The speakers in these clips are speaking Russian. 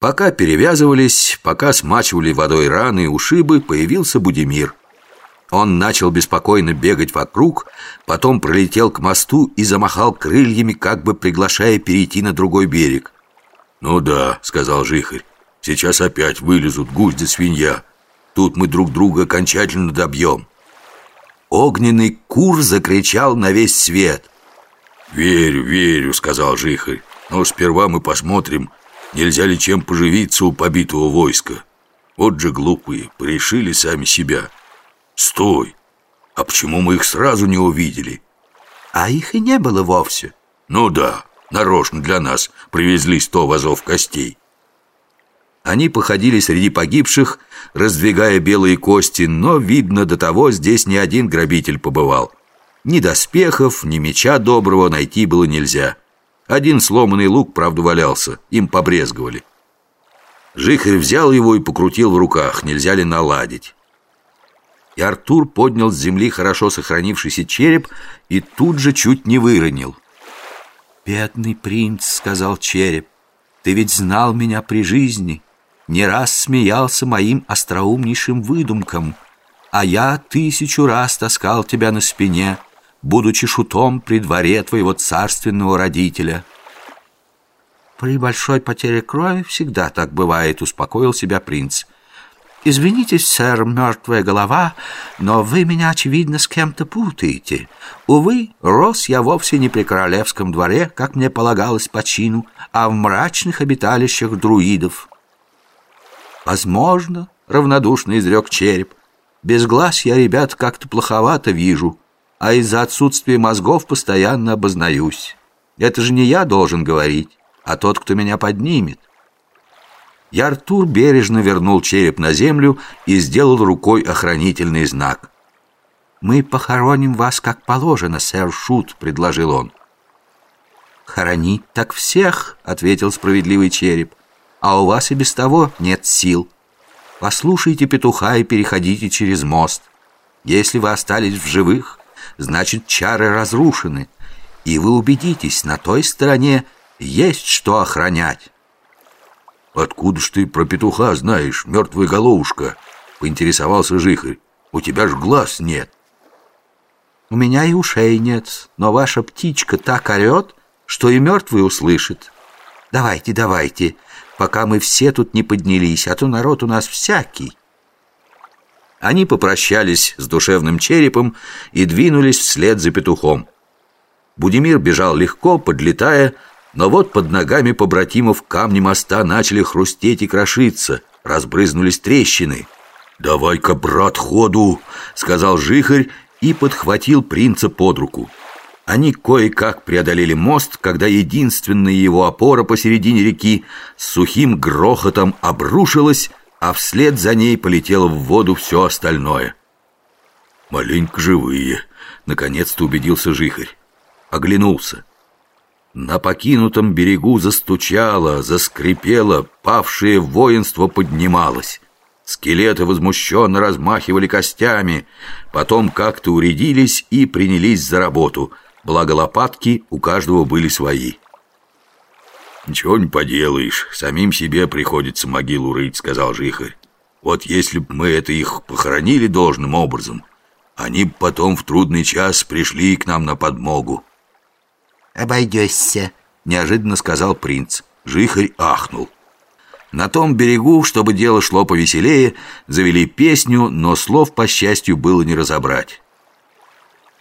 Пока перевязывались, пока смачивали водой раны и ушибы, появился Будимир. Он начал беспокойно бегать вокруг, потом пролетел к мосту и замахал крыльями, как бы приглашая перейти на другой берег. «Ну да», — сказал Жихарь, — «сейчас опять вылезут гусь да свинья. Тут мы друг друга окончательно добьем». Огненный кур закричал на весь свет. «Верю, верю», — сказал Жихарь, «но сперва мы посмотрим, нельзя ли чем поживиться у побитого войска. Вот же глупые, порешили сами себя». «Стой! А почему мы их сразу не увидели?» «А их и не было вовсе». «Ну да, нарочно для нас привезли сто вазов костей». Они походили среди погибших, раздвигая белые кости, но, видно, до того здесь ни один грабитель побывал. Ни доспехов, ни меча доброго найти было нельзя. Один сломанный лук, правда, валялся, им побрезговали. Жихарь взял его и покрутил в руках, нельзя ли наладить и Артур поднял с земли хорошо сохранившийся череп и тут же чуть не выронил. «Бедный принц», — сказал череп, — «ты ведь знал меня при жизни, не раз смеялся моим остроумнейшим выдумкам, а я тысячу раз таскал тебя на спине, будучи шутом при дворе твоего царственного родителя». «При большой потере крови всегда так бывает», — успокоил себя принц — «Извините, сэр, мертвая голова, но вы меня, очевидно, с кем-то путаете. Увы, рос я вовсе не при королевском дворе, как мне полагалось по чину, а в мрачных обиталищах друидов». «Возможно», — равнодушно изрек череп, «без глаз я, ребят, как-то плоховато вижу, а из-за отсутствия мозгов постоянно обознаюсь. Это же не я должен говорить, а тот, кто меня поднимет. И Артур бережно вернул череп на землю и сделал рукой охранительный знак. «Мы похороним вас, как положено, сэр Шут», — предложил он. «Хоронить так всех», — ответил справедливый череп, «а у вас и без того нет сил. Послушайте петуха и переходите через мост. Если вы остались в живых, значит, чары разрушены, и вы убедитесь, на той стороне есть что охранять». «Откуда ж ты про петуха знаешь, мертвая головушка?» — поинтересовался Жихарь. «У тебя ж глаз нет». «У меня и ушей нет, но ваша птичка так орет, что и мертвый услышит. Давайте, давайте, пока мы все тут не поднялись, а то народ у нас всякий». Они попрощались с душевным черепом и двинулись вслед за петухом. Будимир бежал легко, подлетая, но вот под ногами побратимов камни моста начали хрустеть и крошиться, разбрызнулись трещины. «Давай-ка, брат, ходу!» — сказал Жихарь и подхватил принца под руку. Они кое-как преодолели мост, когда единственная его опора посередине реки с сухим грохотом обрушилась, а вслед за ней полетело в воду все остальное. «Маленько живые», — наконец-то убедился Жихарь. Оглянулся. На покинутом берегу застучало, заскрипело, павшее воинство поднималось. Скелеты возмущенно размахивали костями, потом как-то уредились и принялись за работу, благо лопатки у каждого были свои. «Ничего не поделаешь, самим себе приходится могилу рыть», — сказал Жихарь. «Вот если б мы это их похоронили должным образом, они б потом в трудный час пришли к нам на подмогу». «Обойдешься», — неожиданно сказал принц. Жихарь ахнул. На том берегу, чтобы дело шло повеселее, завели песню, но слов, по счастью, было не разобрать.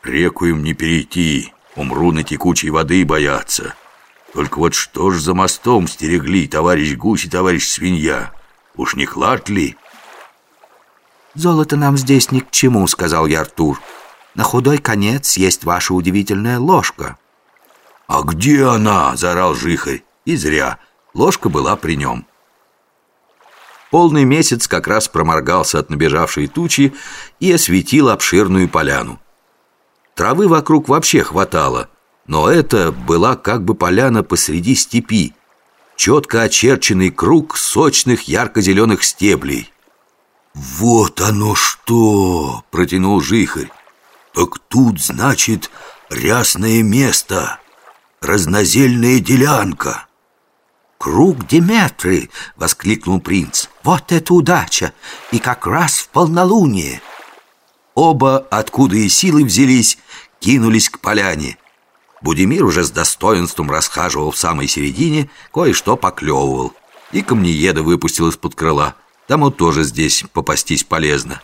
«Реку им не перейти, умру на текучей воды бояться. Только вот что ж за мостом стерегли товарищ гусь и товарищ свинья? Уж не клад ли?» «Золото нам здесь ни к чему», — сказал я Артур. «На худой конец есть ваша удивительная ложка». «А где она?» – заорал Жихарь. И зря. Ложка была при нем. Полный месяц как раз проморгался от набежавшей тучи и осветил обширную поляну. Травы вокруг вообще хватало, но это была как бы поляна посреди степи. Четко очерченный круг сочных ярко-зеленых стеблей. «Вот оно что!» – протянул Жихарь. «Так тут, значит, рясное место!» разнозельная делянка. «Круг Деметры!» — воскликнул принц. «Вот это удача! И как раз в полнолуние!» Оба, откуда и силы взялись, кинулись к поляне. Будимир уже с достоинством расхаживал в самой середине, кое-что поклевывал. И камнееда выпустил из-под крыла. Тому тоже здесь попастись полезно.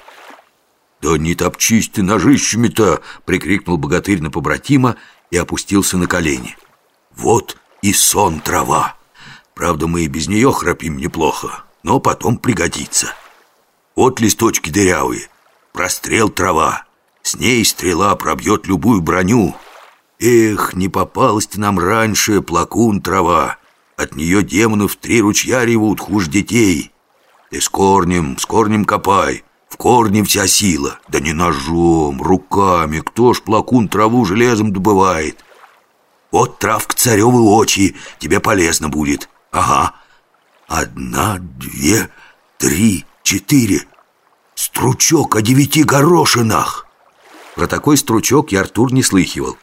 «Да не топчись ты ножищами-то!» — прикрикнул богатырь на побратима и опустился на колени. «Вот и сон трава!» Правда, мы и без нее храпим неплохо, но потом пригодится. Вот листочки дырявые, прострел трава. С ней стрела пробьет любую броню. Эх, не попалась ты нам раньше, плакун трава. От нее демонов три ручья ревут, хуже детей. Ты с корнем, с корнем копай, в корне вся сила. Да не ножом, руками, кто ж плакун траву железом добывает? Вот травка царевы очи, тебе полезно будет. Ага. Одна, две, три, четыре. Стручок о девяти горошинах. Про такой стручок я Артур не слыхивал.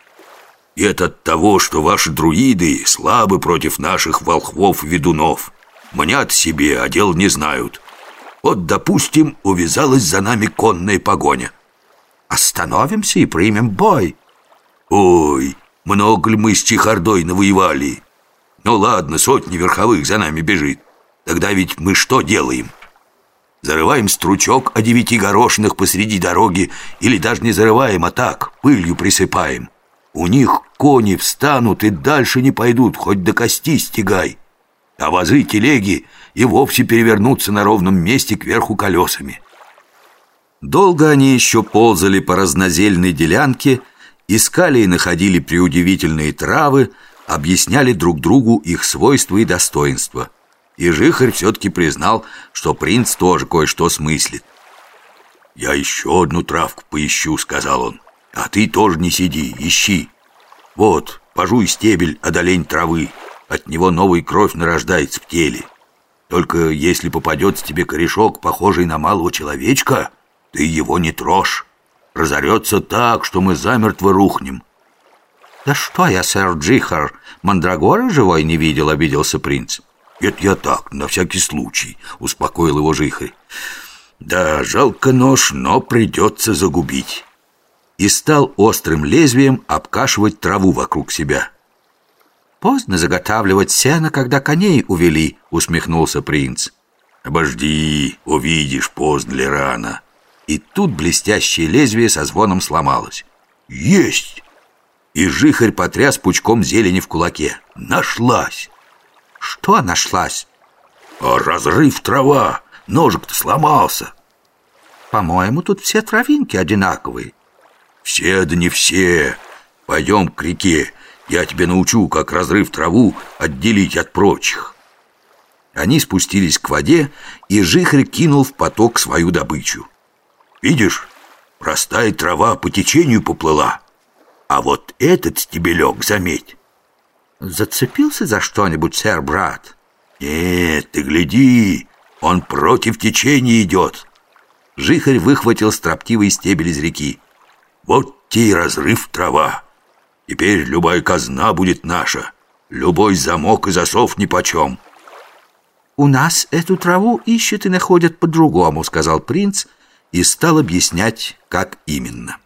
И это от того, что ваши друиды слабы против наших волхвов-ведунов. Мнят себе, а дел не знают. Вот, допустим, увязалась за нами конная погоня. Остановимся и примем бой. Ой, много ли мы с чехардой навоевали? Ну ладно, сотни верховых за нами бежит. Тогда ведь мы что делаем? Зарываем стручок о девяти горошинах посреди дороги Или даже не зарываем, а так, пылью присыпаем У них кони встанут и дальше не пойдут, хоть до кости стегай А возы телеги и вовсе перевернутся на ровном месте кверху колесами Долго они еще ползали по разнозельной делянке Искали и находили преудивительные травы объясняли друг другу их свойства и достоинства. И Жихарь все-таки признал, что принц тоже кое-что смыслит. «Я еще одну травку поищу», — сказал он. «А ты тоже не сиди, ищи. Вот, пожуй стебель одолень травы. От него новая кровь нарождается в теле. Только если попадется тебе корешок, похожий на малого человечка, ты его не трожь. Разорется так, что мы замертво рухнем. «Да что я, сэр Джихар, мандрагоры живой не видел?» — обиделся принц. «Это я так, на всякий случай», — успокоил его Жихарь. «Да, жалко нож, но придется загубить». И стал острым лезвием обкашивать траву вокруг себя. «Поздно заготавливать сено, когда коней увели», — усмехнулся принц. «Обожди, увидишь, поздно ли рано». И тут блестящее лезвие со звоном сломалось. «Есть!» И жихарь потряс пучком зелени в кулаке. Нашлась! Что нашлась? А разрыв трава. Ножик-то сломался. По-моему, тут все травинки одинаковые. Все да не все. Пойдем к реке. Я тебе научу, как разрыв траву отделить от прочих. Они спустились к воде, и жихарь кинул в поток свою добычу. Видишь, простая трава по течению поплыла. А вот этот стебелек, заметь. Зацепился за что-нибудь, сэр, брат? Нет, ты гляди, он против течения идет. Жихарь выхватил строптивый стебель из реки. Вот те и разрыв трава. Теперь любая казна будет наша. Любой замок и засов нипочем. «У нас эту траву ищут и находят по-другому», — сказал принц и стал объяснять, как именно.